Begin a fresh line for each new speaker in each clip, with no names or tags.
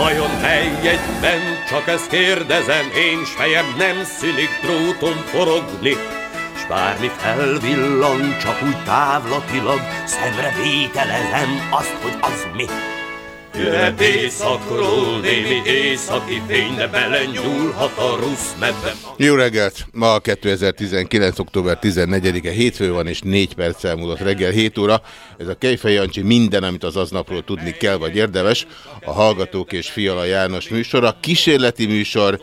Vajon mely egyben, csak ezt kérdezem, én s fejem nem szülik dróton forogni, s bármi felvillan, csak úgy távlatilag, szemre vételezem azt, hogy az mi. Jöhet éjszakról némi északi fény, de belenyúlhat a rusz medve.
Jó reggelt! Ma 2019. október 14-e hétfő van, és 4 perc elmúlott reggel 7 óra. Ez a Kejfej Jancsi minden, amit az aznapról tudni kell, vagy érdemes. A Hallgatók és Fiala János műsora, kísérleti műsor,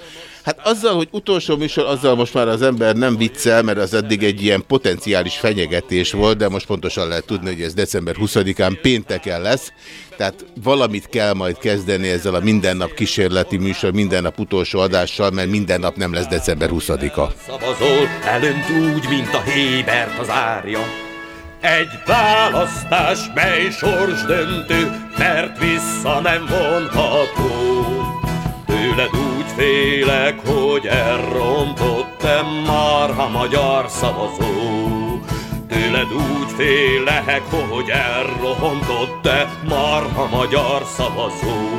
Hát azzal, hogy utolsó műsor, azzal most már az ember nem viccel, mert az eddig egy ilyen potenciális fenyegetés volt, de most pontosan lehet tudni, hogy ez december 20-án pénteken lesz. Tehát valamit kell majd kezdeni ezzel a mindennap kísérleti műsor, mindennap utolsó adással, mert minden nap nem lesz december 20-a.
Szavazol, elönt úgy, mint a Hébert az árja. Egy választás, mely sorsdöntő, mert vissza nem vonható. Tőled úgy félek, hogy elrontottam már a magyar szavazó. Tőled úgy félek, hogy elrontottam már a magyar szavazó.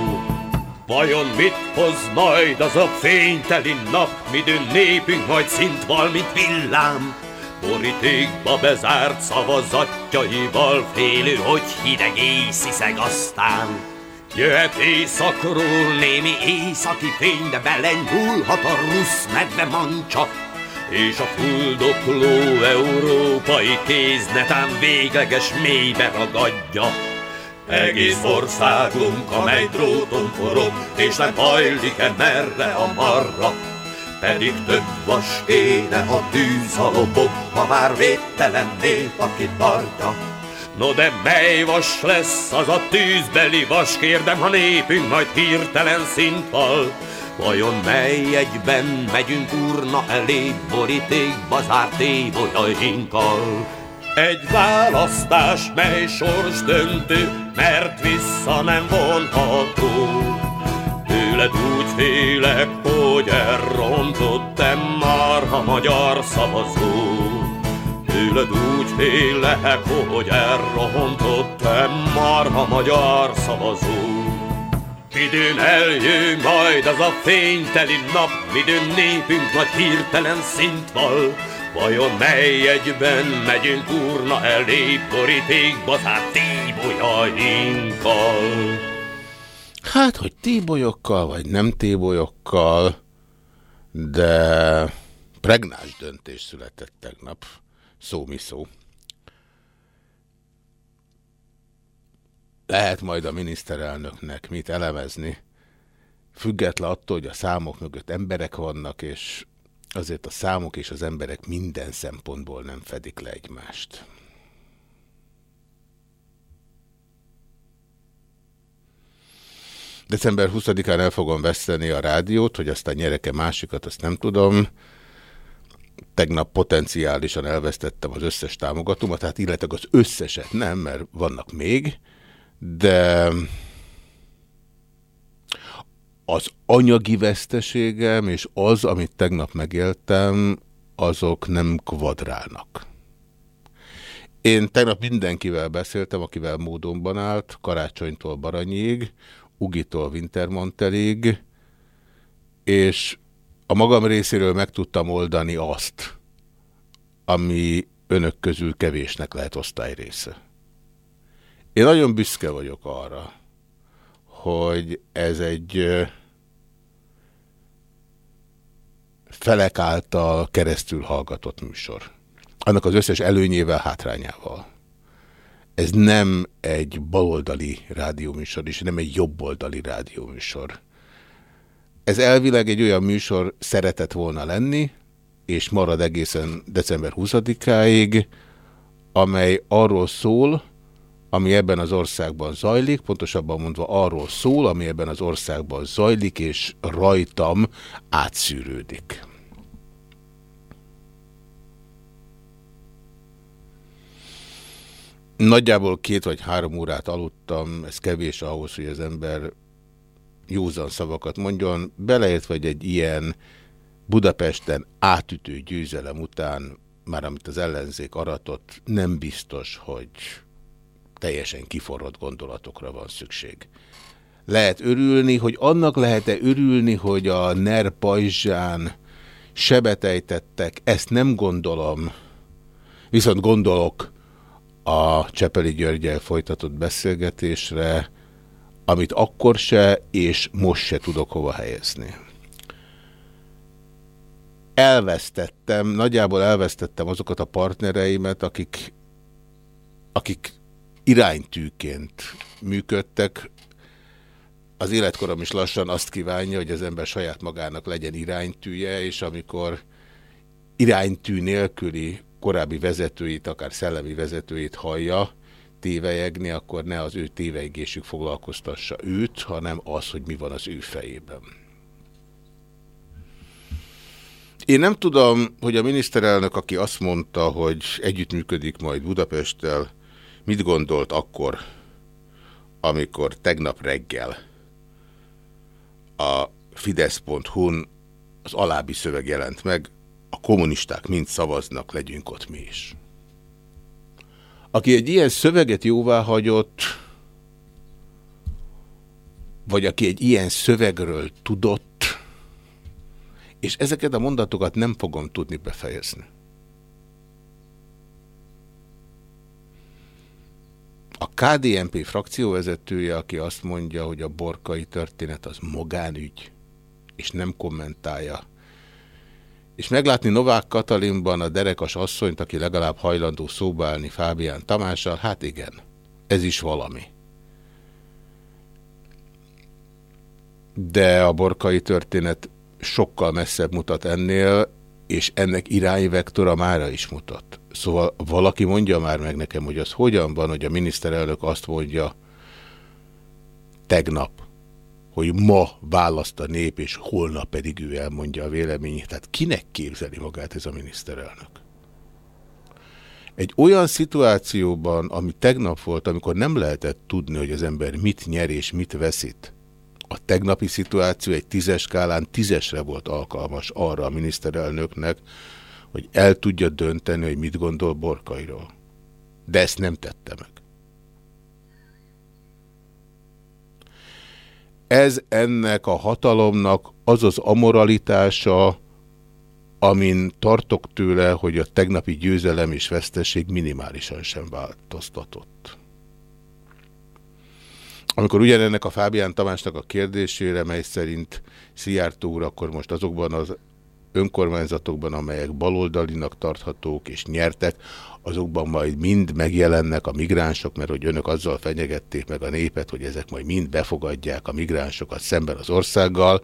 Vajon mit hoz majd az a fényteli nap, midőn népünk majd szint val, mint villám? Borítékba bezárt szavazatjaival félő, hogy hideg észiszeg aztán. Jöhet éjszakról némi északi fény, de belenyúlhat a rusz medve mancsa, és a fuldokló európai kéz netán végleges mélybe ragadja. Egész országunk, amely dróton forog, és nem hajlik-e merre a marra. Pedig több vas kéne a tűz a lobog, ha már védtelen nép, aki tartja. No de mely vas lesz az a tűzbeli vas, kérdem, ha népünk majd hirtelen szintval. Vajon mely egyben megyünk urna elé, borítékba zárt évolyainkkal? Egy választás, mely sors döntő, mert vissza nem vonható. Tőled úgy félek, hogy elrontottam már a magyar szavazó. Tőled úgy félek, hogy elrontottam már a magyar szavazó. Midőn eljön majd az a fényteli nap, midőn népünk nagy hirtelen szint val. Vajon mely egyben megyünk urna elé, borítékba zárt tébolyainkkal?
Hát, hogy tébolyokkal, vagy nem tébolyokkal, de pregnás döntés született tegnap, szó mi szó. Lehet majd a miniszterelnöknek mit elemezni, független attól, hogy a számok mögött emberek vannak, és azért a számok és az emberek minden szempontból nem fedik le egymást. December 20-án el fogom veszteni a rádiót, hogy aztán nyereke másikat, azt nem tudom. Tegnap potenciálisan elvesztettem az összes támogatómat, tehát illetve az összeset nem, mert vannak még, de az anyagi veszteségem és az, amit tegnap megéltem, azok nem kvadrálnak. Én tegnap mindenkivel beszéltem, akivel módonban állt, Karácsonytól Baranyig, Ugitól Wintermanterig, és a magam részéről meg tudtam oldani azt, ami önök közül kevésnek lehet osztály része. Én nagyon büszke vagyok arra, hogy ez egy felek által keresztül hallgatott műsor. Annak az összes előnyével, hátrányával. Ez nem egy baloldali rádióműsor, és nem egy jobboldali rádióműsor. Ez elvileg egy olyan műsor szeretett volna lenni, és marad egészen december 20-áig, amely arról szól, ami ebben az országban zajlik, pontosabban mondva arról szól, ami ebben az országban zajlik, és rajtam átszűrődik. Nagyjából két vagy három órát aludtam, ez kevés ahhoz, hogy az ember józan szavakat mondjon, beleértve, vagy egy ilyen Budapesten átütő győzelem után, már amit az ellenzék aratott, nem biztos, hogy teljesen kiforrott gondolatokra van szükség. Lehet örülni, hogy annak lehet-e örülni, hogy a NER pajzsán sebetejtettek, ezt nem gondolom, viszont gondolok a Csepeli Györgyel folytatott beszélgetésre, amit akkor se, és most se tudok hova helyezni. Elvesztettem, nagyjából elvesztettem azokat a partnereimet, akik, akik iránytűként működtek. Az életkorom is lassan azt kívánja, hogy az ember saját magának legyen iránytűje, és amikor iránytű nélküli korábbi vezetőit, akár szellemi vezetőit hallja tévejegni, akkor ne az ő tévejgésük foglalkoztassa őt, hanem az, hogy mi van az ő fejében. Én nem tudom, hogy a miniszterelnök, aki azt mondta, hogy együttműködik majd Budapesttel, mit gondolt akkor, amikor tegnap reggel a Fidesz.hu-n az alábbi szöveg jelent meg, a kommunisták mind szavaznak, legyünk ott mi is. Aki egy ilyen szöveget jóvá hagyott, vagy aki egy ilyen szövegről tudott, és ezeket a mondatokat nem fogom tudni befejezni. A KDNP frakcióvezetője, aki azt mondja, hogy a borkai történet az magánügy, és nem kommentálja és meglátni Novák Katalinban a derekas asszonyt, aki legalább hajlandó szóbálni Fábián Tamással, hát igen, ez is valami. De a borkai történet sokkal messzebb mutat ennél, és ennek irányvektora mára is mutat. Szóval valaki mondja már meg nekem, hogy az hogyan van, hogy a miniszterelnök azt mondja tegnap, hogy ma választ a nép, és holnap pedig ő elmondja a véleményét. Tehát kinek képzeli magát ez a miniszterelnök? Egy olyan szituációban, ami tegnap volt, amikor nem lehetett tudni, hogy az ember mit nyer és mit veszít, a tegnapi szituáció egy tízes skálán tízesre volt alkalmas arra a miniszterelnöknek, hogy el tudja dönteni, hogy mit gondol Borkairól. De ezt nem tette meg. Ez ennek a hatalomnak az az amoralitása, amin tartok tőle, hogy a tegnapi győzelem és veszteség minimálisan sem változtatott. Amikor ugyanennek a Fábián Tamásnak a kérdésére, mely szerint Szijjártó úr akkor most azokban az önkormányzatokban, amelyek baloldalinak tarthatók és nyertek, azokban majd mind megjelennek a migránsok, mert hogy önök azzal fenyegették meg a népet, hogy ezek majd mind befogadják a migránsokat szemben az országgal,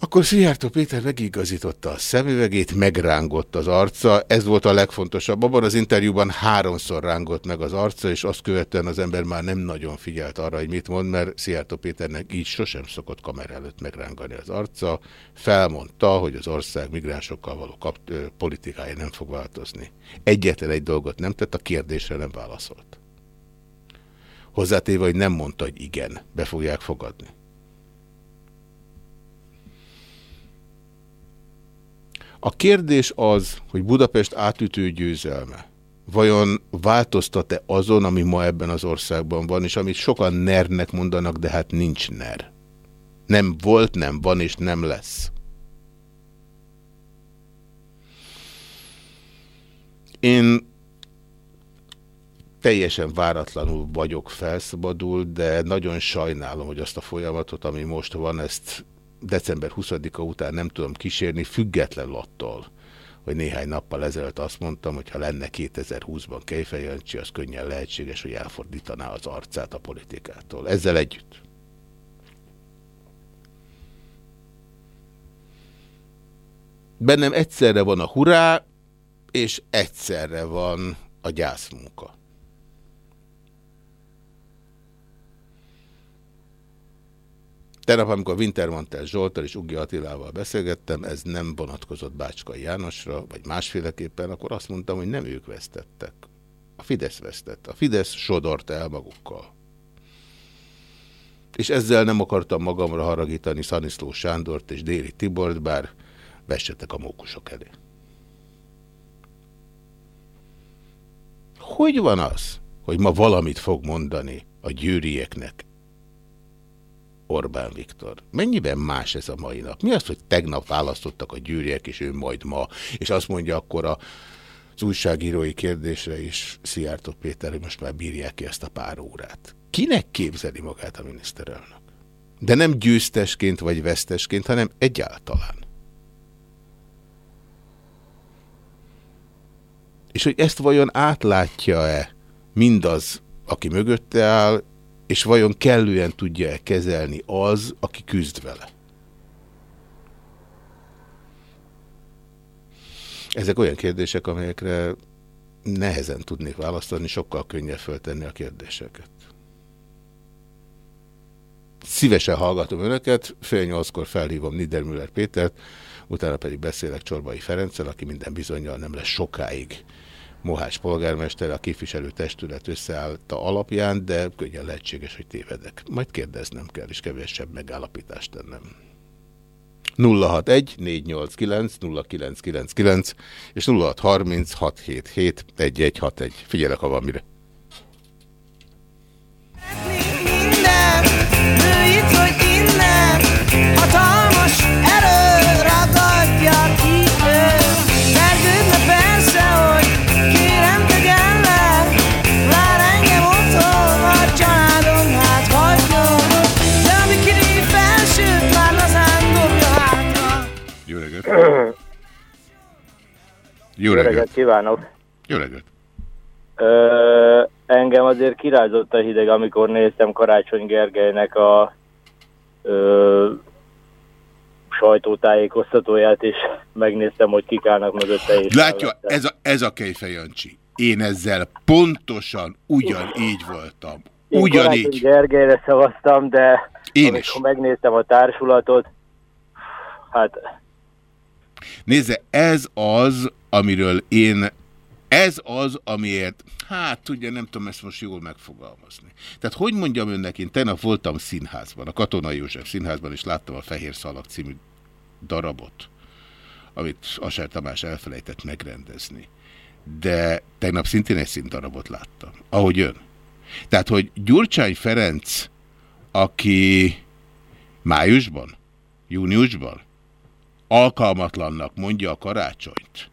akkor Szijjártó Péter megigazította a szemüvegét, megrángott az arca, ez volt a legfontosabb. Abban az interjúban háromszor rángott meg az arca, és azt követően az ember már nem nagyon figyelt arra, hogy mit mond, mert Szijjártó Péternek így sosem szokott kamera előtt megrángani az arca. Felmondta, hogy az ország migránsokkal való kap politikája nem fog változni. Egyetlen egy dolgot nem tett, a kérdésre nem válaszolt. Hozzátéve, hogy nem mondta, hogy igen, be fogják fogadni. A kérdés az, hogy Budapest átütő győzelme vajon változtat-e azon, ami ma ebben az országban van, és amit sokan nernek mondanak, de hát nincs ner. Nem volt, nem van, és nem lesz. Én teljesen váratlanul vagyok felszabadul, de nagyon sajnálom, hogy azt a folyamatot, ami most van, ezt december 20-a után nem tudom kísérni, független attól, hogy néhány nappal ezelőtt azt mondtam, hogy ha lenne 2020-ban Kejfej Jancsi, az könnyen lehetséges, hogy elfordítaná az arcát a politikától. Ezzel együtt. Bennem egyszerre van a hurrá, és egyszerre van a gyászmunka. Tegnap, amikor Wintermantel Zsoltal és Ugi Attilával beszélgettem, ez nem vonatkozott Bácskai Jánosra, vagy másféleképpen, akkor azt mondtam, hogy nem ők vesztettek. A Fidesz vesztett. A Fidesz sodort el magukkal. És ezzel nem akartam magamra haragítani Szaniszló Sándort és Déri Tibort, bár vessetek a mókusok elé. Hogy van az, hogy ma valamit fog mondani a győrieknek Orbán Viktor. Mennyiben más ez a mai nap? Mi az, hogy tegnap választottak a gyűriek, és ő majd ma, és azt mondja akkor a, az újságírói kérdésre is Szijjártó Péter, hogy most már bírják ki ezt a pár órát. Kinek képzeli magát a miniszterelnök? De nem győztesként vagy vesztesként, hanem egyáltalán. És hogy ezt vajon átlátja-e mindaz, aki mögötte áll, és vajon kellően tudja-e kezelni az, aki küzd vele? Ezek olyan kérdések, amelyekre nehezen tudnék választani, sokkal könnyebb föltenni a kérdéseket. Szívesen hallgatom önöket, fél nyolckor felhívom Niedermüller Pétert, utána pedig beszélek Csorbai Ferenccel, aki minden bizonyal nem lesz sokáig Mohács polgármester a képviselő testület összeállta alapján, de könnyen lehetséges, hogy tévedek. Majd kérdeznem kell, és kevesebb megállapítást tennem. 061 489 0999 és 0630 677 1161. Figyelek, ha van mire. Minden, innen, hatalmas Jó reggelt. reggelt
kívánok!
Jó reggelt!
Ö, engem azért kirázott a hideg, amikor néztem Karácsony Gergelynek a ö, sajtótájékoztatóját, és megnéztem, hogy kik állnak mögötte. És
Látja, ez a, ez a Kejfej Jancsi. Én ezzel pontosan ugyanígy voltam. Ugyanígy.
Én Gergelyre szavaztam, de Én amikor is. megnéztem a társulatot, hát
Nézze, ez az, amiről én, ez az, amiért, hát tudja, nem tudom ezt most jól megfogalmazni. Tehát hogy mondjam önnek, én tegnap voltam színházban, a Katonai József színházban, és láttam a Fehér Szalag című darabot, amit Aser Tamás elfelejtett megrendezni. De tegnap szintén egy színdarabot láttam, ahogy ön. Tehát, hogy Gyurcsány Ferenc, aki májusban, júniusban alkalmatlannak mondja a karácsonyt,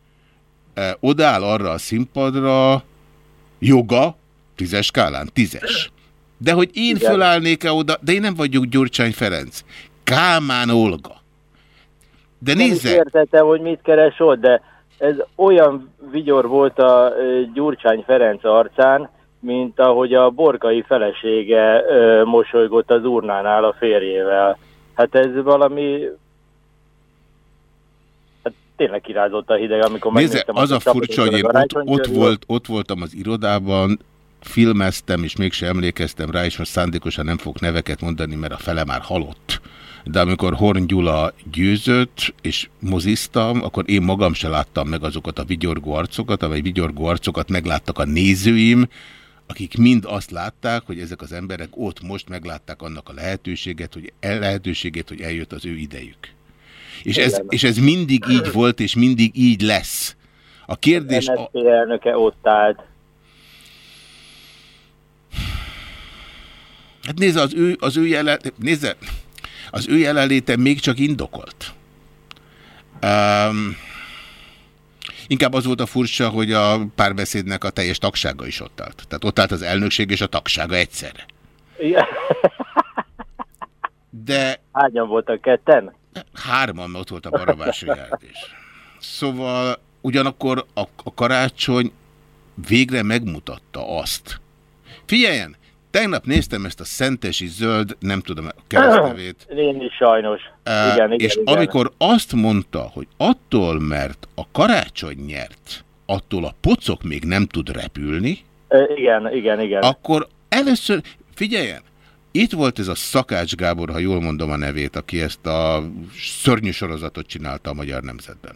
odáll arra a színpadra joga, tízes skálán, tízes. De hogy én Igen. fölállnék-e oda, de én nem vagyok Gyurcsány Ferenc. Kálmán Olga. De nézze... Nem
értettem, hogy mit keres ott, de ez olyan vigyor volt a Gyurcsány Ferenc arcán, mint ahogy a borkai felesége ö, mosolygott az urnánál a férjével. Hát ez valami tényleg kirázott a hideg, amikor
Nézze, az a furcsa, hogy én ott, ott, volt, ott voltam az irodában, filmeztem, és mégsem emlékeztem rá, és most szándékosan nem fog neveket mondani, mert a fele már halott. De amikor Horn Gyula győzött, és moziztam, akkor én magam se láttam meg azokat a vigyorgó arcokat, amely vigyorgó arcokat megláttak a nézőim, akik mind azt látták, hogy ezek az emberek ott most meglátták annak a lehetőséget, hogy el lehetőségét, hogy eljött az ő idejük. És ez, és ez mindig így volt, és mindig így lesz. A kérdés...
A elnöke ott állt.
Hát nézze, az ő, az ő jelen... Nézze, az ő jelenléte még csak indokolt. Um, inkább az volt a furcsa, hogy a párbeszédnek a teljes tagsága is ott állt. Tehát ott állt az elnökség és a tagsága egyszerre. De...
Hányan voltak ketten?
Hárman ott volt a Barabási is. Szóval ugyanakkor a, a karácsony végre megmutatta azt. Figyeljen, tegnap néztem ezt a szentesi zöld, nem tudom a keresztnevét.
Én is sajnos. Uh, igen, igen,
és igen. amikor azt mondta, hogy attól, mert a karácsony nyert, attól a pocok még nem tud repülni.
Uh, igen, igen, igen.
Akkor először, figyeljen, Itt volt ez a Szakács Gábor, ha jól mondom a nevét, aki ezt a szörnyű sorozatot csinálta a Magyar Nemzetben.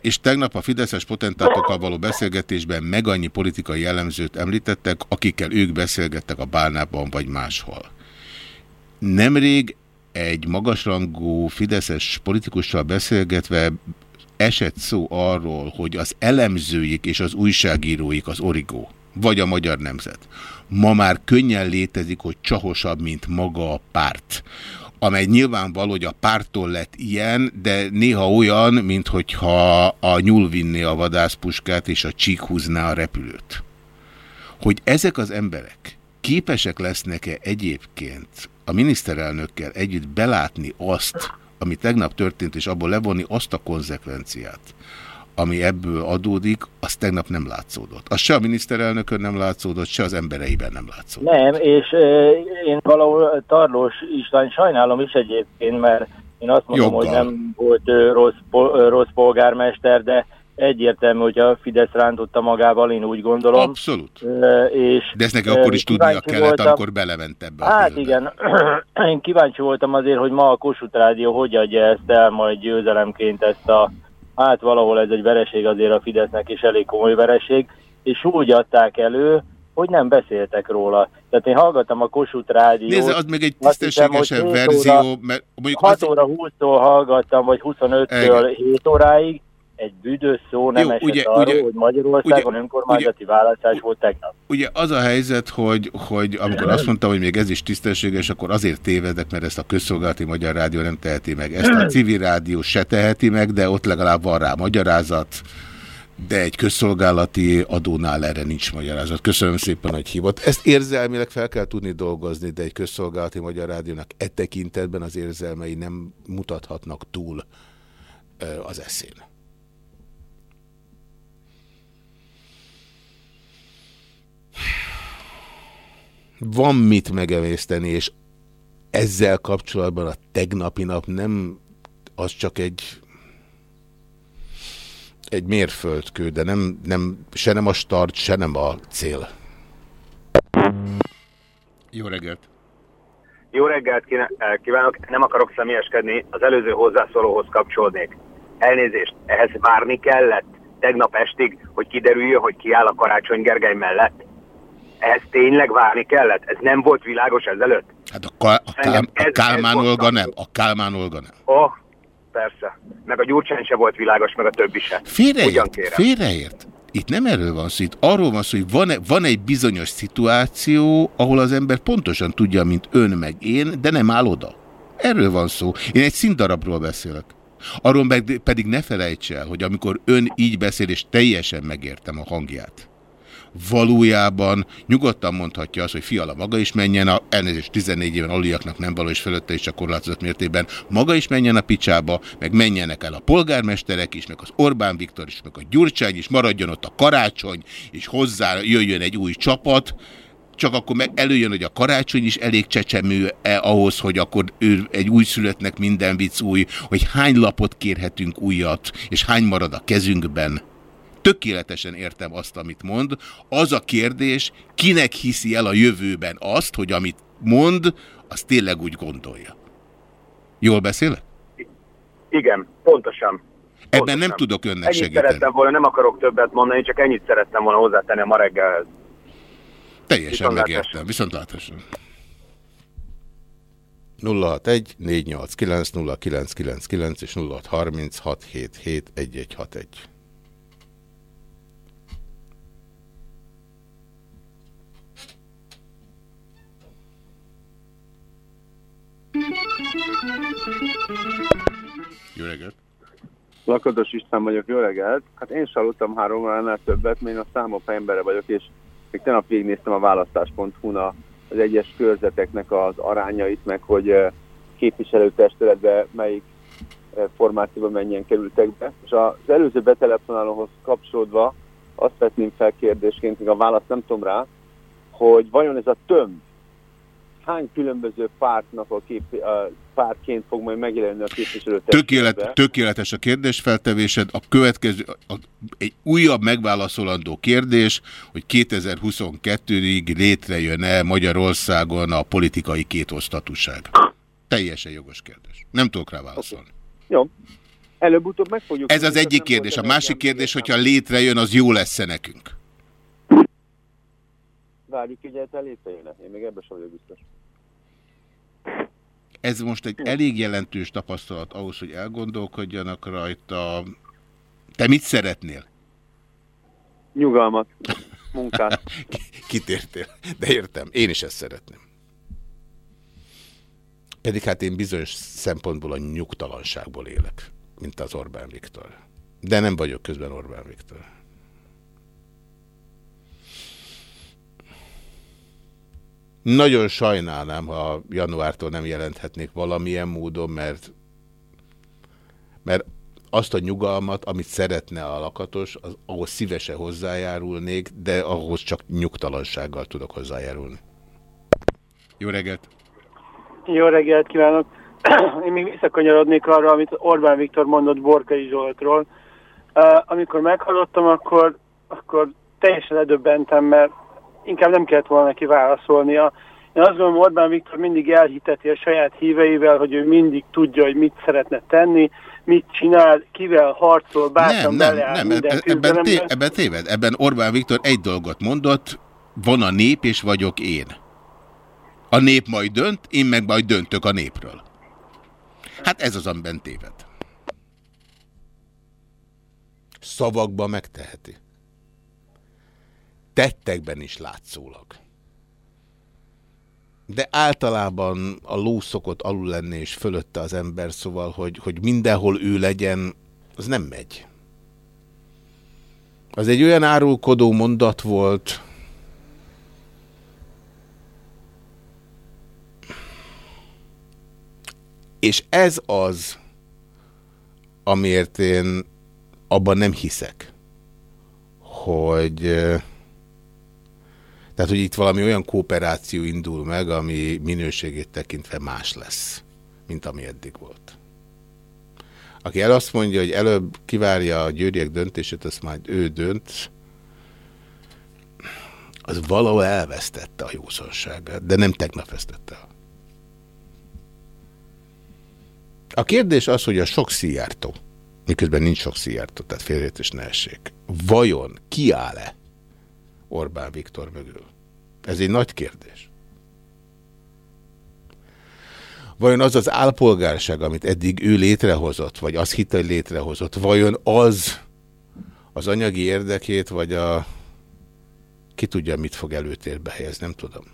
És tegnap a Fideszes potentátokkal való beszélgetésben meg annyi politikai jellemzőt említettek, akikkel ők beszélgettek a Bálnában vagy máshol. Nemrég egy magasrangú Fideszes politikussal beszélgetve esett szó arról, hogy az elemzőik és az újságíróik az origó, vagy a magyar nemzet, ma már könnyen létezik, hogy csahosabb, mint maga a párt amely nyilvánvaló, hogy a pártól lett ilyen, de néha olyan, mint hogyha a nyúl vinné a vadászpuskát és a csík húzná a repülőt. Hogy ezek az emberek képesek lesznek-e egyébként a miniszterelnökkel együtt belátni azt, ami tegnap történt, és abból levonni azt a konzekvenciát, ami ebből adódik, az tegnap nem látszódott. Az se a miniszterelnökön nem látszódott, se az embereiben nem látszódott.
Nem, és e, én valahol Tarlós István sajnálom is egyébként, mert én azt mondom, Joggal. hogy nem volt rossz, rossz polgármester, de egyértelmű, hogy a Fidesz rántotta magával, én úgy gondolom.
Abszolút. És De ezt neki akkor is tudnia kellett, voltam, amikor belement ebbe
Hát a igen, én kíváncsi voltam azért, hogy ma a Kossuth Rádió hogy adja ezt el majd győzelemként ezt a, hát valahol ez egy vereség azért a Fidesznek is elég komoly vereség, és úgy adták elő, hogy nem beszéltek róla. Tehát én hallgattam a Kossuth Rádiót.
Nézze, az még egy tisztességesen verzió, óra, mert mondjuk
6 az... óra 20-tól hallgattam, vagy 25-től 7 óráig, egy büdös szó nem Jó, esett ugye, arról, ugye, hogy Magyarországon ugye, önkormányzati ugye, választás volt tegnap.
Ugye az a helyzet, hogy, hogy amikor azt mondtam, hogy még ez is tisztességes, akkor azért tévedek, mert ezt a közszolgálati Magyar Rádió nem teheti meg. Ezt a civil rádió se teheti meg, de ott legalább van rá magyarázat, de egy közszolgálati adónál erre nincs magyarázat. Köszönöm szépen, hogy hívott. Ezt érzelmileg fel kell tudni dolgozni, de egy közszolgálati Magyar Rádiónak e tekintetben az érzelmei nem mutathatnak túl az eszén. Van mit megemészteni, és ezzel kapcsolatban a tegnapi nap nem az csak egy egy mérföldkő, de nem, nem, se nem a start, se nem a cél. Jó reggelt!
Jó reggelt eh, kívánok, nem akarok személyeskedni, az előző hozzászólóhoz kapcsolódnék. Elnézést, ehhez várni kellett tegnap estig, hogy kiderüljön, hogy ki áll a Karácsony Gergely mellett? Ez tényleg várni kellett? Ez nem volt világos ezelőtt?
Hát a, Ka a, Kál a Kálmán Olga nem, a Kálmán Olga nem.
Oh, persze. Meg a Gyurcsány se volt világos, meg a többi se.
Félreért, félreért. Itt nem erről van szó, itt arról van szó, hogy van, -e, van egy bizonyos szituáció, ahol az ember pontosan tudja, mint ön meg én, de nem áll oda. Erről van szó. Én egy színdarabról beszélek. Arról meg, pedig ne felejts el, hogy amikor ön így beszél, és teljesen megértem a hangját, valójában nyugodtan mondhatja azt, hogy fiala maga is menjen, a, elnézést 14 éven aluliaknak nem való és fölötte is csak korlátozott mértékben, maga is menjen a picsába, meg menjenek el a polgármesterek is, meg az Orbán Viktor is, meg a Gyurcsány is, maradjon ott a karácsony, és hozzá jöjjön egy új csapat, csak akkor meg előjön, hogy a karácsony is elég csecsemő -e ahhoz, hogy akkor ő egy új születnek minden vicc új, hogy hány lapot kérhetünk újat, és hány marad a kezünkben tökéletesen értem azt, amit mond. Az a kérdés, kinek hiszi el a jövőben azt, hogy amit mond, az tényleg úgy gondolja. Jól beszélek?
Igen, pontosan.
Ebben pontosan. nem tudok önnek
ennyit
segíteni.
szerettem volna, nem akarok többet mondani, csak ennyit szerettem volna hozzátenni a ma reggelhez.
Teljesen megértem. Viszontlátásra. 061 489 0999 és 0636 77 1161. Jó reggelt!
Lakatos István vagyok, jó reggelt! Hát én sem aludtam három óránál többet, mert én a számok embere vagyok, és még tegnap végignéztem a választás.hu-n az egyes körzeteknek az arányait, meg hogy képviselőtestületbe melyik formációban mennyien kerültek be. És az előző betelefonálóhoz kapcsolódva azt vetném fel kérdésként, még a választ nem tudom rá, hogy vajon ez a tömb hány különböző pártnak a, kép, a pártként fog majd megjelenni a képviselő
Tökélet, tökéletes a kérdésfeltevésed. A következő, a, egy újabb megválaszolandó kérdés, hogy 2022-ig létrejön-e Magyarországon a politikai kétosztatúság? Teljesen jogos kérdés. Nem tudok rá válaszolni.
Jó. Előbb-utóbb meg fogjuk...
Ez az egyik kérdés. A másik kérdés, hogyha létrejön, az jó lesz-e nekünk?
Várjuk, hogy ez létrejön -e. Én még ebben sem vagyok biztos.
Ez most egy elég jelentős tapasztalat ahhoz, hogy elgondolkodjanak rajta. Te mit szeretnél?
Nyugalmat, munkát.
Kitértél, de értem. Én is ezt szeretném. Pedig hát én bizonyos szempontból a nyugtalanságból élek, mint az Orbán Viktor. De nem vagyok közben Orbán Viktor. Nagyon sajnálnám, ha januártól nem jelenthetnék valamilyen módon, mert, mert azt a nyugalmat, amit szeretne a lakatos, az, ahhoz szívesen hozzájárulnék, de ahhoz csak nyugtalansággal tudok hozzájárulni. Jó reggelt!
Jó reggelt kívánok! Én még visszakanyarodnék arra, amit Orbán Viktor mondott Borkai Zsoltról. Uh, amikor meghallottam, akkor, akkor teljesen ledöbbentem, mert inkább nem kellett volna neki válaszolnia. Én azt gondolom, Orbán Viktor mindig elhiteti a saját híveivel, hogy ő mindig tudja, hogy mit szeretne tenni, mit csinál, kivel harcol, bátran
nem, nem, nem, ebben, ebben, té ebben téved. Ebben Orbán Viktor egy dolgot mondott, van a nép és vagyok én. A nép majd dönt, én meg majd döntök a népről. Hát ez az, amiben téved. Szavakba megteheti tettekben is látszólag. De általában a ló szokott alul lenni és fölötte az ember, szóval, hogy, hogy mindenhol ő legyen, az nem megy. Az egy olyan árulkodó mondat volt, és ez az, amiért én abban nem hiszek, hogy tehát, hogy itt valami olyan kooperáció indul meg, ami minőségét tekintve más lesz, mint ami eddig volt. Aki el azt mondja, hogy előbb kivárja a győriek döntését, azt majd ő dönt, az valahol elvesztette a jószonságát, de nem tegnap vesztette el. A kérdés az, hogy a sok szijártó, miközben nincs sok szijártó, tehát félreértés ne essék, vajon kiáll-e Orbán Viktor mögül? Ez egy nagy kérdés. Vajon az az álpolgárság, amit eddig ő létrehozott, vagy az hogy létrehozott, vajon az az anyagi érdekét, vagy a ki tudja, mit fog előtérbe helyezni, nem tudom.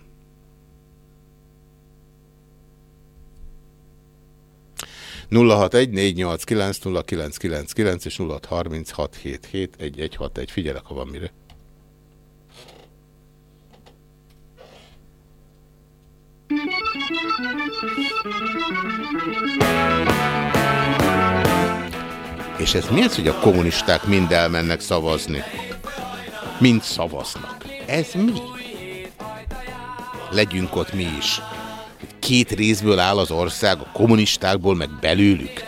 és nulla figyelek, ha van mire. És ez mi az, hogy a kommunisták mind elmennek szavazni? Mind szavaznak. Ez mi? Legyünk ott mi is. Két részből áll az ország, a kommunistákból, meg belőlük.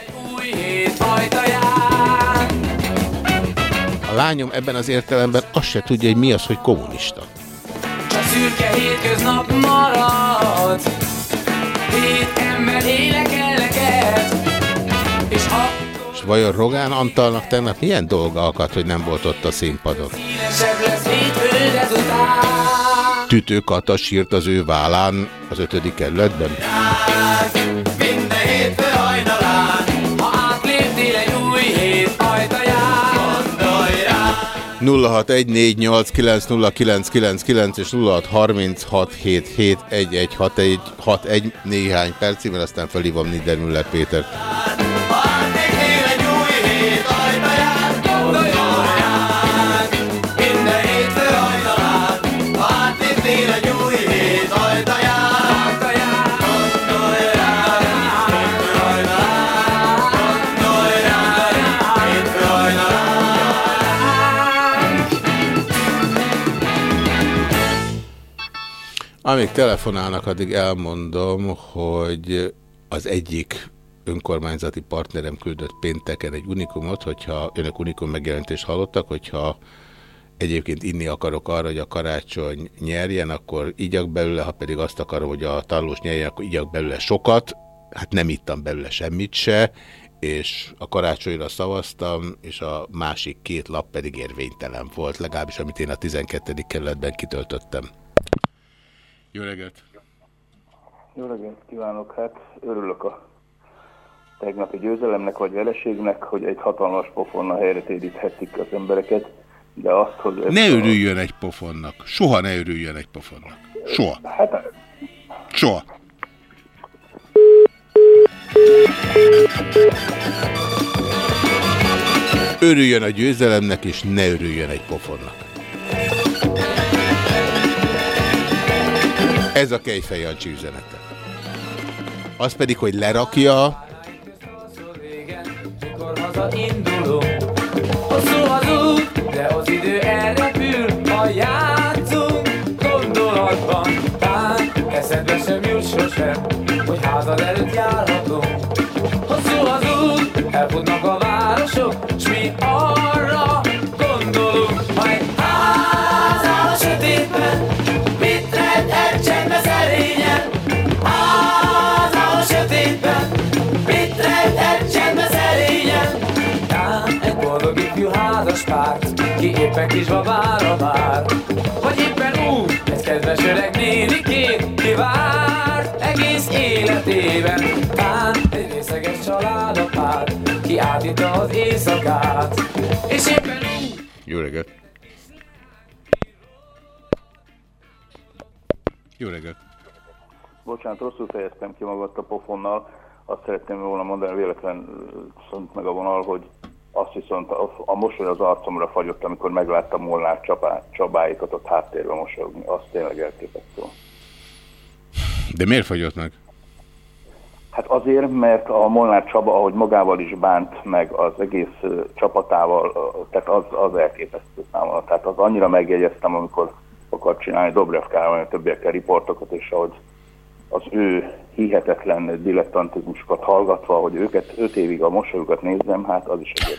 A lányom ebben az értelemben azt se tudja, hogy mi az, hogy kommunista szürke hétköznap marad Hét ember énekeleket És akkor... És vajon Rogán Antalnak tegnap milyen dolga akadt, hogy nem volt ott a színpadon? Tütő Kata sírt az ő vállán az ötödik kerületben. 0614890999 és 0636771161 néhány percig, mert aztán felhívom Niedermüller Pétert. Amíg telefonálnak, addig elmondom, hogy az egyik önkormányzati partnerem küldött pénteken egy unikumot, hogyha önök unikum megjelentést hallottak, hogyha egyébként inni akarok arra, hogy a karácsony nyerjen, akkor igyak belőle, ha pedig azt akarom, hogy a tarlós nyerjen, akkor igyak belőle sokat. Hát nem ittam belőle semmit se, és a karácsonyra szavaztam, és a másik két lap pedig érvénytelen volt, legalábbis amit én a 12. kerületben kitöltöttem. Jó reggelt!
Jó reggelt kívánok! Hát örülök a tegnapi győzelemnek vagy veleségnek, hogy egy hatalmas pofonnal helyre téríthetik az embereket, de azt, hogy...
Ne örüljön egy pofonnak. Soha ne örüljön egy pofonnak. Soha.
Hát...
Soha. Örüljön a győzelemnek, és ne örüljön egy pofonnak. Ez a Kejfej Jancsi üzenete. Az pedig, hogy lerakja...
Hosszú az út, de az idő elrepül, ha játszunk gondolatban. Tán eszedbe sem jut sosem, hogy házad előtt járhatunk. Hosszú az út, elfutnak a éppen kis babára vár. Vagy éppen úgy, egy kedves öreg nénikét, ki várt egész életében. Tán egy részeges család a pár, ki átítta az éjszakát. És éppen úgy,
Jó reggelt! Jó reggelt!
Bocsánat, rosszul fejeztem ki magadt a pofonnal. Azt szeretném volna mondani, véletlen szont meg a vonal, hogy azt viszont a, a mosoly az arcomra fagyott, amikor megláttam Molnár Csabá, Csabáikat ott háttérbe mosolyogni. Az tényleg elképesztő.
De miért fagyott meg?
Hát azért, mert a Molnár Csaba, ahogy magával is bánt, meg az egész csapatával, tehát az, az elképesztő számomra. Tehát az annyira megjegyeztem, amikor akart csinálni Dobrev Károly, a többiekkel riportokat, és ahogy az ő hihetetlen dilettantizmusokat hallgatva, hogy őket öt évig a mosolyukat nézzem, hát az is egy.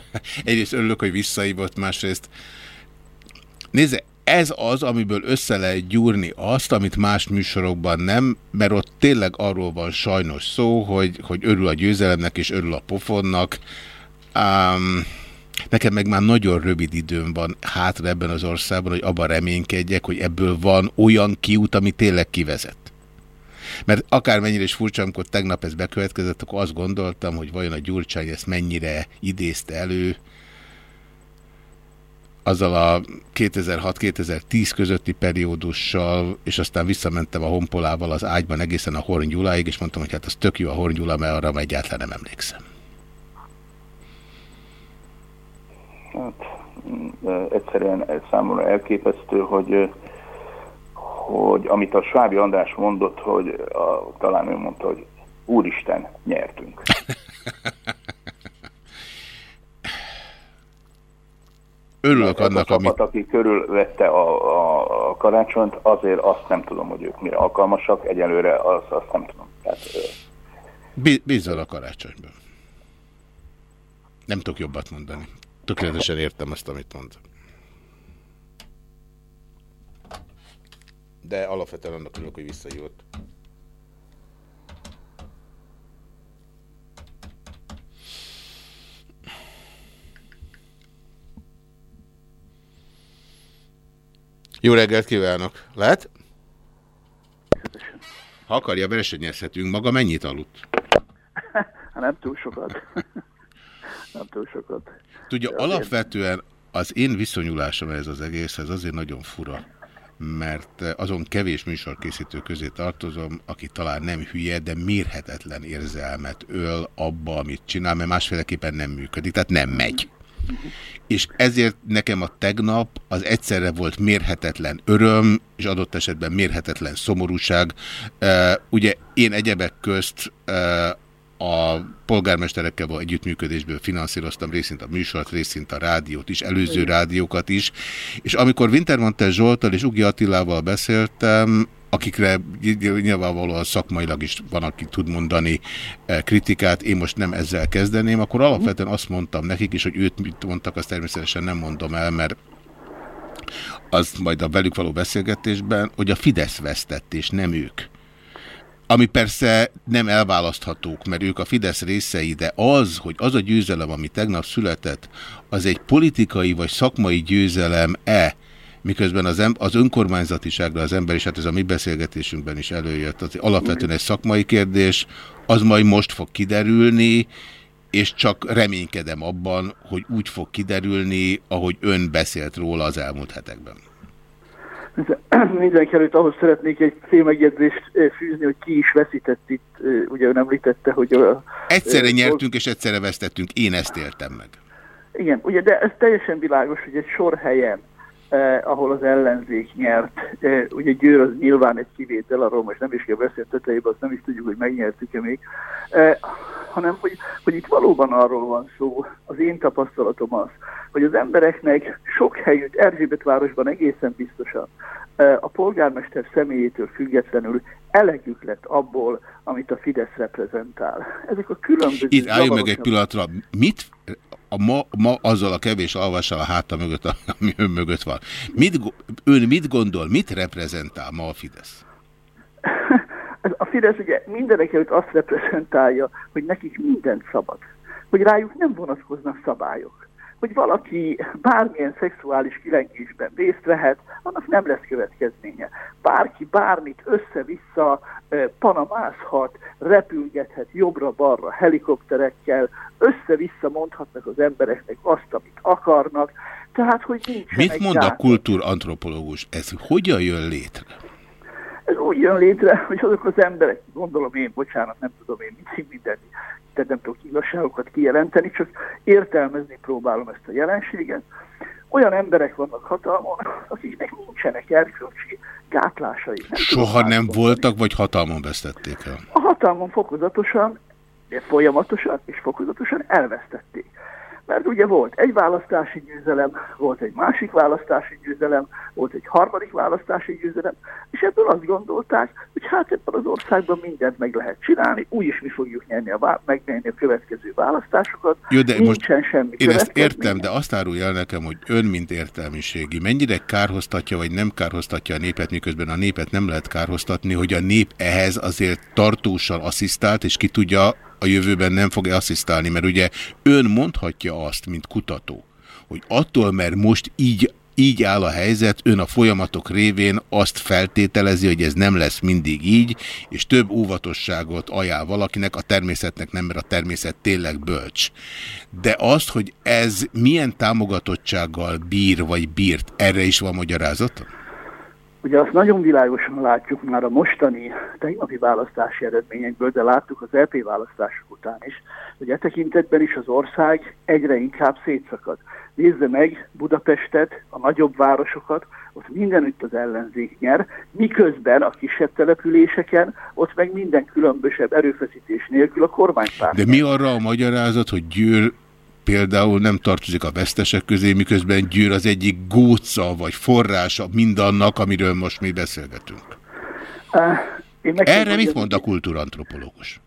Egyrészt örülök, hogy visszaívott, másrészt nézze, ez az, amiből össze lehet gyúrni azt, amit más műsorokban nem, mert ott tényleg arról van sajnos szó, hogy, hogy örül a győzelemnek és örül a pofonnak. Um, nekem meg már nagyon rövid időm van hátra ebben az országban, hogy abban reménykedjek, hogy ebből van olyan kiút, ami tényleg kivezet. Mert akármennyire is furcsa, amikor tegnap ez bekövetkezett, akkor azt gondoltam, hogy vajon a Gyurcsány ezt mennyire idézte elő, azzal a 2006-2010 közötti periódussal, és aztán visszamentem a honpolával az ágyban egészen a Horn Gyuláig, és mondtam, hogy hát az tök jó a Horn Gyula, mert arra egyáltalán nem emlékszem.
Hát, mm, egyszerűen számomra elképesztő, hogy, hogy amit a Svábi András mondott, hogy a, talán ő mondta, hogy Úristen, nyertünk.
Örülök annak,
a csapat, aki körülvette a, a, a karácsonyt, azért azt nem tudom, hogy ők mire alkalmasak, egyelőre az, azt nem tudom. Tehát,
Bízzal a karácsonyban. Nem tudok jobbat mondani. Tökéletesen értem azt, amit mond. De alapvetően annak örülök, hogy visszajött. Jó reggelt kívánok! Lehet? Ha akarja, versenyezhetünk. Maga mennyit aludt?
Nem túl sokat. nem túl sokat.
Tudja, alapvetően az én viszonyulásom ez az egészhez azért nagyon fura, mert azon kevés műsorkészítő közé tartozom, aki talán nem hülye, de mérhetetlen érzelmet öl abba, amit csinál, mert másféleképpen nem működik, tehát nem megy. És ezért nekem a tegnap az egyszerre volt mérhetetlen öröm, és adott esetben mérhetetlen szomorúság. Uh, ugye én egyebek közt uh, a polgármesterekkel való együttműködésből finanszíroztam részint a műsort, részint a rádiót is, előző rádiókat is, és amikor Wintermantel Zsoltal és Ugi Attilával beszéltem, akikre nyilvánvalóan szakmailag is van, aki tud mondani eh, kritikát, én most nem ezzel kezdeném, akkor alapvetően azt mondtam nekik is, hogy őt mit mondtak, azt természetesen nem mondom el, mert az majd a velük való beszélgetésben, hogy a Fidesz vesztett, és nem ők. Ami persze nem elválaszthatók, mert ők a Fidesz részei, de az, hogy az a győzelem, ami tegnap született, az egy politikai vagy szakmai győzelem-e, miközben az, az önkormányzatiságra az ember, és hát ez a mi beszélgetésünkben is előjött, az alapvetően egy szakmai kérdés, az majd most fog kiderülni, és csak reménykedem abban, hogy úgy fog kiderülni, ahogy ön beszélt róla az elmúlt hetekben.
Mindenki előtt ahhoz szeretnék egy félmegjegyzést fűzni, hogy ki is veszített itt, ugye ön említette, hogy... A,
egyszerre nyertünk és egyszerre vesztettünk, én ezt éltem meg.
Igen, ugye, de ez teljesen világos, hogy egy sor helyen eh, ahol az ellenzék nyert. Eh, ugye Győr az nyilván egy kivétel, arról most nem is kell beszélni tetejében, azt nem is tudjuk, hogy megnyertük-e még, eh, hanem hogy, hogy itt valóban arról van szó, az én tapasztalatom az, hogy az embereknek sok helyütt Erzsébetvárosban egészen biztosan a polgármester személyétől függetlenül elegük lett abból, amit a Fidesz reprezentál. Ezek a különböző...
Itt álljunk meg egy pillanatra. Mit a ma, ma azzal a kevés alvassal a háta mögött, ami ön mögött van. Mit, ön mit gondol, mit reprezentál ma a Fidesz?
a Fidesz ugye mindenek előtt azt reprezentálja, hogy nekik mindent szabad. Hogy rájuk nem vonatkoznak szabályok. Hogy valaki bármilyen szexuális kilengésben részt vehet, annak nem lesz következménye. Bárki bármit össze-vissza panamázhat, repülgethet jobbra-balra helikopterekkel, össze-vissza mondhatnak az embereknek azt, amit akarnak. Tehát, hogy nincs.
Mit mond a kultúrantropológus? Ez hogyan jön létre?
Ez úgy jön létre, hogy azok az emberek, gondolom én, bocsánat, nem tudom én mindig minden, tehát nem tudok igazságokat kijelenteni, csak értelmezni próbálom ezt a jelenséget. Olyan emberek vannak hatalmon, akiknek nincsenek erkölcsi gátlásai.
Nem Soha nem voltak, vagy hatalmon vesztették el?
A hatalmon fokozatosan, folyamatosan és fokozatosan elvesztették. Mert ugye volt egy választási győzelem, volt egy másik választási győzelem, volt egy harmadik választási győzelem, és ebből azt gondolták, hogy hát ebben az országban mindent meg lehet csinálni, úgyis mi fogjuk nyerni a, megnyerni a következő választásokat.
Jó, de Nincsen most semmi én ezt értem, de azt árulja el nekem, hogy ön, mint értelmiségi, mennyire kárhoztatja, vagy nem kárhoztatja a népet, miközben a népet nem lehet kárhoztatni, hogy a nép ehhez azért tartósan asszisztált, és ki tudja, a jövőben nem fog asszisztálni, mert ugye ön mondhatja azt, mint kutató, hogy attól, mert most így így áll a helyzet, ön a folyamatok révén azt feltételezi, hogy ez nem lesz mindig így, és több óvatosságot ajánl valakinek, a természetnek nem, mert a természet tényleg bölcs. De azt, hogy ez milyen támogatottsággal bír vagy bírt, erre is van magyarázata?
Ugye azt nagyon világosan látjuk már a mostani tegnapi választási eredményekből, de láttuk az LP választások után is, hogy e tekintetben is az ország egyre inkább szétszakad. Nézze meg Budapestet, a nagyobb városokat, ott mindenütt az ellenzék nyer, miközben a kisebb településeken ott meg minden különbösebb erőfeszítés nélkül a kormánypárt.
De mi arra a magyarázat, hogy Győr például nem tartozik a vesztesek közé, miközben Győr az egyik góca vagy forrása mindannak, amiről most mi beszélgetünk. Uh, Erre mit mond a kultúrantropológus?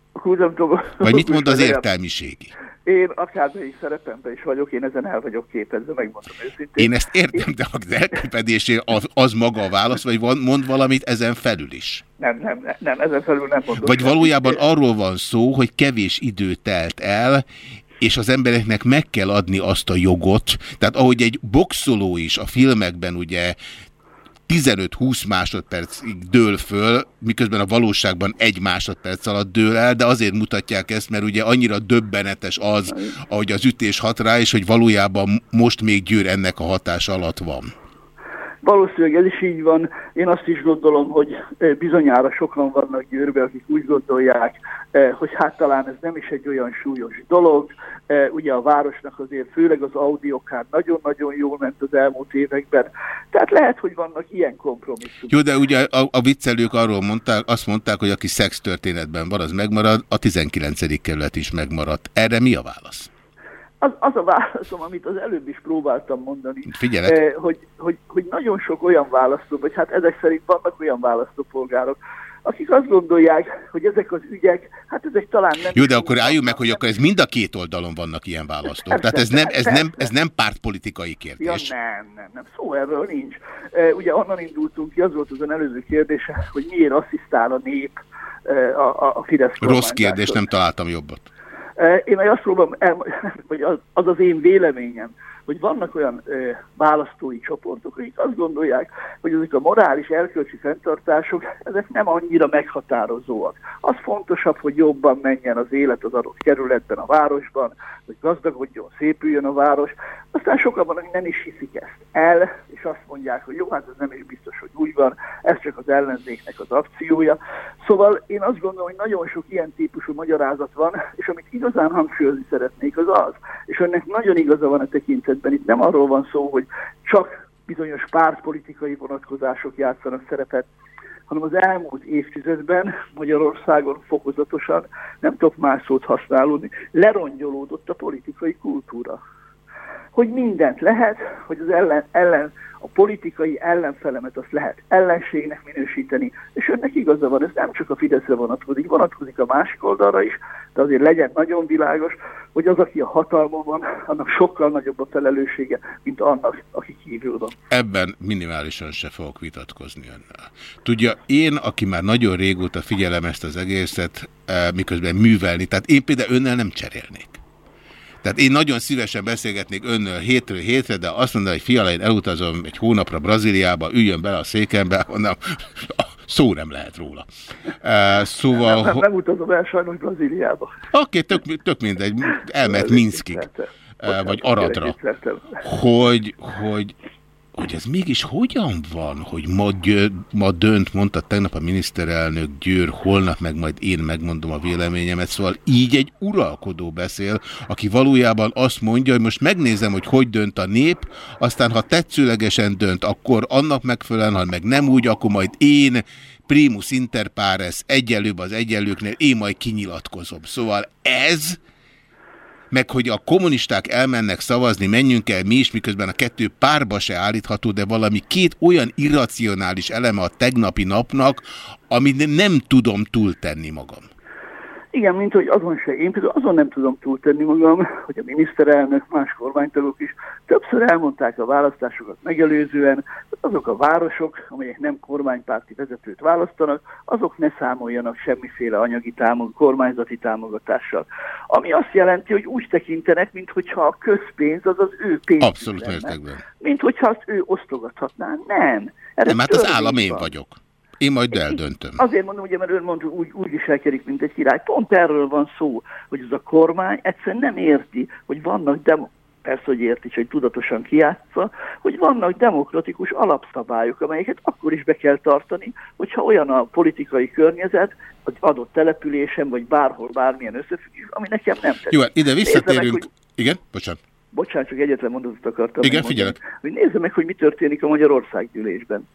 Vagy mit mond az értelmiségi?
Én akármelyik szerepemben is vagyok, én ezen el vagyok képezve, megmondom őszintén.
Én ezt értem, de az elképedésé az, az maga a válasz, vagy van, mond valamit ezen felül is?
Nem, nem, nem, nem ezen felül nem mondom.
Vagy valójában arról van szó, hogy kevés idő telt el, és az embereknek meg kell adni azt a jogot, tehát ahogy egy boxoló is a filmekben ugye 15-20 másodpercig dől föl, miközben a valóságban egy másodperc alatt dől el, de azért mutatják ezt, mert ugye annyira döbbenetes az, ahogy az ütés hat rá, és hogy valójában most még Győr ennek a hatás alatt van.
Valószínűleg ez is így van. Én azt is gondolom, hogy bizonyára sokan vannak Győrbe, akik úgy gondolják, hogy hát talán ez nem is egy olyan súlyos dolog. Ugye a városnak azért főleg az audiokár nagyon-nagyon jól ment az elmúlt években. Tehát lehet, hogy vannak ilyen kompromisszumok.
Jó, de ugye a, a viccelők arról mondták, azt mondták, hogy aki szextörténetben van, az megmarad, a 19. kerület is megmaradt. Erre mi a válasz?
Az, az a válaszom, amit az előbb is próbáltam mondani,
Figyelek.
eh, hogy, hogy, hogy nagyon sok olyan választó, vagy hát ezek szerint vannak olyan választópolgárok, akik azt gondolják, hogy ezek az ügyek, hát ezek talán nem...
Jó, de akkor álljunk meg, hogy akkor ez mind a két oldalon vannak ilyen választók. Tehát ez nem, ez nem, ez nem pártpolitikai
Ja,
kérdés.
nem, nem, nem, szó erről nincs. E, ugye onnan indultunk ki, az volt az ön előző kérdése, hogy miért asszisztál a nép e, a, a, a Fidesz
Rossz kérdés, nem találtam jobbat.
Én meg azt próbálom, vagy az, az én véleményem, hogy vannak olyan ö, választói csoportok, akik azt gondolják, hogy ezek a morális, erkölcsi fenntartások, ezek nem annyira meghatározóak. Az fontosabb, hogy jobban menjen az élet az adott kerületben, a városban, hogy gazdagodjon, szépüljön a város. Aztán sokan van, akik nem is hiszik ezt el, és azt mondják, hogy jó, hát ez nem is biztos, hogy úgy van, ez csak az ellenzéknek az akciója. Szóval én azt gondolom, hogy nagyon sok ilyen típusú magyarázat van, és amit igazán hangsúlyozni szeretnék, az az, és önnek nagyon igaza van a tekintetben, itt nem arról van szó, hogy csak bizonyos pártpolitikai vonatkozások játszanak szerepet, hanem az elmúlt évtizedben Magyarországon fokozatosan, nem tudok más szót használni, lerongyolódott a politikai kultúra. Hogy mindent lehet, hogy az ellen, ellen a politikai ellenfelemet azt lehet ellenségnek minősíteni, és önnek igaza van, ez nem csak a Fideszre vonatkozik, vonatkozik a másik oldalra is, de azért legyen nagyon világos, hogy az, aki a hatalmon van, annak sokkal nagyobb a felelőssége, mint annak, aki kívül van.
Ebben minimálisan se fogok vitatkozni önnel. Tudja, én, aki már nagyon régóta figyelem ezt az egészet, eh, miközben művelni, tehát én például önnel nem cserélnék. Tehát én nagyon szívesen beszélgetnék önnől hétről hétre, de azt mondom, hogy fiala, én elutazom egy hónapra Brazíliába, üljön bele a székembe, onnan szó nem lehet róla. Uh, szóval...
Nem, nem, nem utazom el sajnos Brazíliába.
Oké, tök, tök mindegy, elment Minskig, uh, vagy Aradra. Hogy, hogy, hogy ez mégis hogyan van, hogy ma, gyö, ma dönt, mondta tegnap a miniszterelnök Győr, holnap meg majd én megmondom a véleményemet, szóval így egy uralkodó beszél, aki valójában azt mondja, hogy most megnézem, hogy hogy dönt a nép, aztán ha tetszőlegesen dönt, akkor annak megfelelően, ha meg nem úgy, akkor majd én primus inter pares, egyelőbb az egyenlőknél, én majd kinyilatkozom. Szóval ez meg hogy a kommunisták elmennek szavazni, menjünk el mi is, miközben a kettő párba se állítható, de valami két olyan irracionális eleme a tegnapi napnak, amit nem tudom túltenni magam.
Igen, mint hogy azon se. Én például azon nem tudom túltenni magam, hogy a miniszterelnök, más kormánytagok is többször elmondták a választásokat megelőzően, hogy azok a városok, amelyek nem kormánypárti vezetőt választanak, azok ne számoljanak semmiféle anyagi támog, kormányzati támogatással. Ami azt jelenti, hogy úgy tekintenek, mintha a közpénz az az ő pénz.
Abszolút értek be.
Mint hogyha azt ő osztogathatná. Nem. Erre
Nem, hát az állam én vagyok. Én majd eldöntöm.
Azért mondom, ugye, mert ön mondta, úgy, úgy viselkedik, mint egy király. Pont erről van szó, hogy ez a kormány egyszerűen nem érti, hogy vannak demo persze, hogy érti, hogy tudatosan kiátsza, hogy vannak demokratikus alapszabályok, amelyeket akkor is be kell tartani, hogyha olyan a politikai környezet, az adott településen, vagy bárhol, bármilyen összefüggés, ami nekem nem tetszik.
Jó, ide visszatérünk.
Meg, hogy,
Igen? Bocsánat.
bocsánat, csak egyetlen mondatot akartam.
Igen, figyelek.
Hogy nézze meg, hogy mi történik a Magyarország gyűlésben.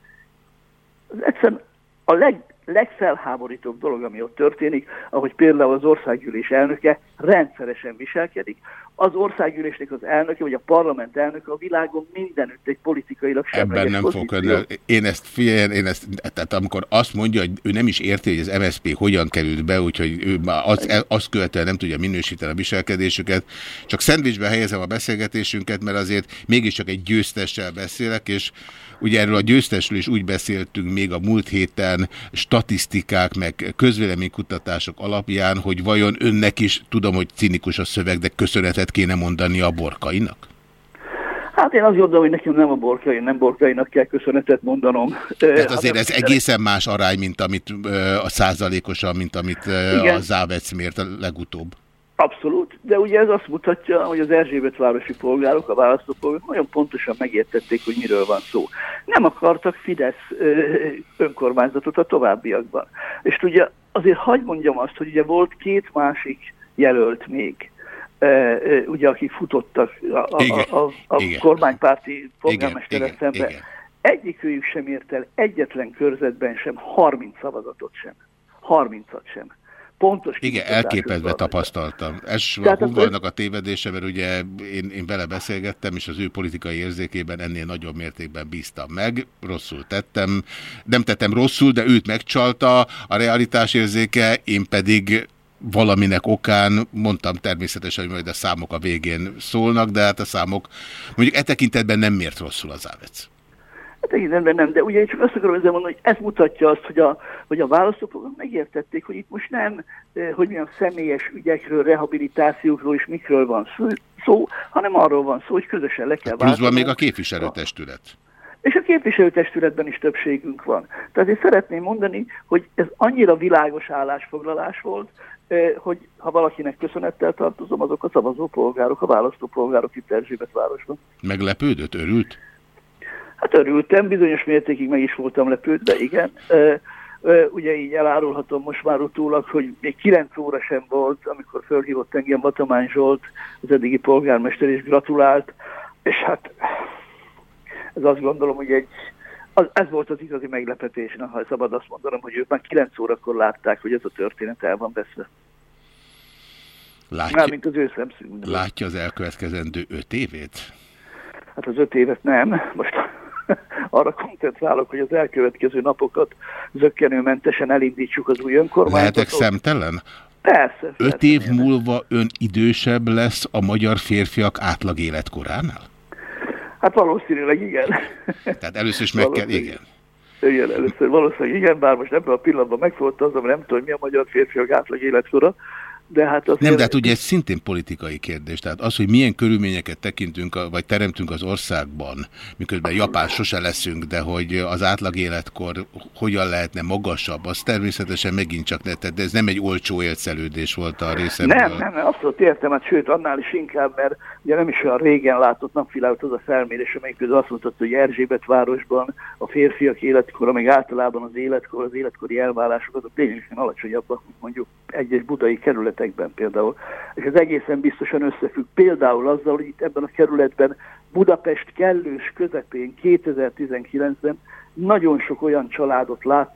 Az egyszerűen a leg, legfelháborítóbb dolog, ami ott történik, ahogy például az országgyűlés elnöke rendszeresen viselkedik. Az országgyűlésnek az elnöke, vagy a parlament elnöke a világon mindenütt egy politikailag
Ebben
semleges
nem fog
pozíció.
önnel. Én ezt figyeljen, én ezt, tehát amikor azt mondja, hogy ő nem is érti, hogy az MSZP hogyan került be, úgyhogy ő már az, azt követően nem tudja minősíteni a viselkedésüket. Csak szendvicsbe helyezem a beszélgetésünket, mert azért mégiscsak egy győztessel beszélek, és ugye erről a győztesről is úgy beszéltünk még a múlt héten statisztikák, meg közvéleménykutatások alapján, hogy vajon önnek is, tudom, hogy cinikus a szöveg, de köszönetet kéne mondani a borkainak?
Hát én azt gondolom, hogy nekem nem a borkai, nem borkainak kell köszönetet mondanom.
Tehát azért ez egészen más arány, mint amit a százalékosan, mint amit
Igen.
a Závec mért a legutóbb.
Abszolút, de ugye ez azt mutatja, hogy az Erzsébet városi polgárok, a választópolgárok nagyon pontosan megértették, hogy miről van szó. nem akartak Fidesz önkormányzatot a továbbiakban. És ugye azért hagyd mondjam azt, hogy ugye volt két másik jelölt még, ugye akik futottak a,
Igen,
a, a, a
igen.
kormánpárti polgármestere
igen,
szemben.
igen.
Egyikőjük sem ért el egyetlen körzetben sem 30 szavazatot sem. 30-at sem. Pontos
Igen, elképedve tapasztaltam.
Akkor-
Hugalnak a tévedése, mert ugye én, én vele beszélgettem, és az ő politikai érzékében ennél nagyobb mértékben bíztam meg. Rosszul tettem. Nem tettem rosszul, de őt megcsalta a realitás érzéke, én pedig valaminek okán mondtam természetesen, hogy majd a számok a végén szólnak, de hát a számok mondjuk e tekintetben nem mért rosszul az Ávec.
Hát tekintetben nem, de ugye csak azt akarom ezzel mondani, hogy ez mutatja azt, hogy a, hogy a választópolgárok megértették, hogy itt most nem, eh, hogy milyen személyes ügyekről, rehabilitációkról és mikről van szó, szó, hanem arról van szó, hogy közösen le kell
Pluszban még a képviselőtestület.
És a képviselőtestületben is többségünk van. Tehát én szeretném mondani, hogy ez annyira világos állásfoglalás volt, eh, hogy ha valakinek köszönettel tartozom, azok a szavazópolgárok, a választópolgárok itt Erzsébetvárosban.
Meglepődött, örült?
Hát örültem, bizonyos mértékig meg is voltam lepődve, igen. Ugye így elárulhatom most már utólag, hogy még 9 óra sem volt, amikor fölhívott engem Batamány Zsolt, az eddigi polgármester, és gratulált, és hát ez azt gondolom, hogy egy, az, ez volt az igazi meglepetés, na, ha szabad azt mondanom, hogy ők már 9 órakor látták, hogy ez a történet el van veszve.
Látja,
Mármint az ő szemszögükből.
látja az elkövetkezendő öt évét?
Hát az öt évet nem. Most arra koncentrálok, hogy az elkövetkező napokat zöggenőmentesen elindítsuk az új önkormányzatot.
Lehetek szemtelen?
Persze.
Öt év múlva ön idősebb lesz a magyar férfiak átlag életkoránál?
Hát valószínűleg igen.
Tehát először is meg kell, igen.
Igen, először valószínűleg igen, bár most ebben a pillanatban megfogalmazom, nem tudom, mi a magyar férfiak átlag életkora, de hát azért...
Nem, de hát ugye ez szintén politikai kérdés. Tehát az, hogy milyen körülményeket tekintünk, vagy teremtünk az országban, miközben Japán sose leszünk, de hogy az átlag életkor hogyan lehetne magasabb, az természetesen megint csak ne, tehát ez nem egy olcsó élszelődés volt a részemről.
Nem, nem, nem, abszolút értem, hát sőt, annál is inkább, mert ugye nem is olyan régen látott napvilágot az a felmérés, amelyik közül azt mutatta, hogy Erzsébet városban a férfiak életkora, meg általában az életkor, az életkori elválások azok lényegesen alacsonyabbak, mondjuk egyes budai kerületekben például. És ez egészen biztosan összefügg például azzal, hogy itt ebben a kerületben Budapest kellős közepén 2019-ben nagyon sok olyan családot lát,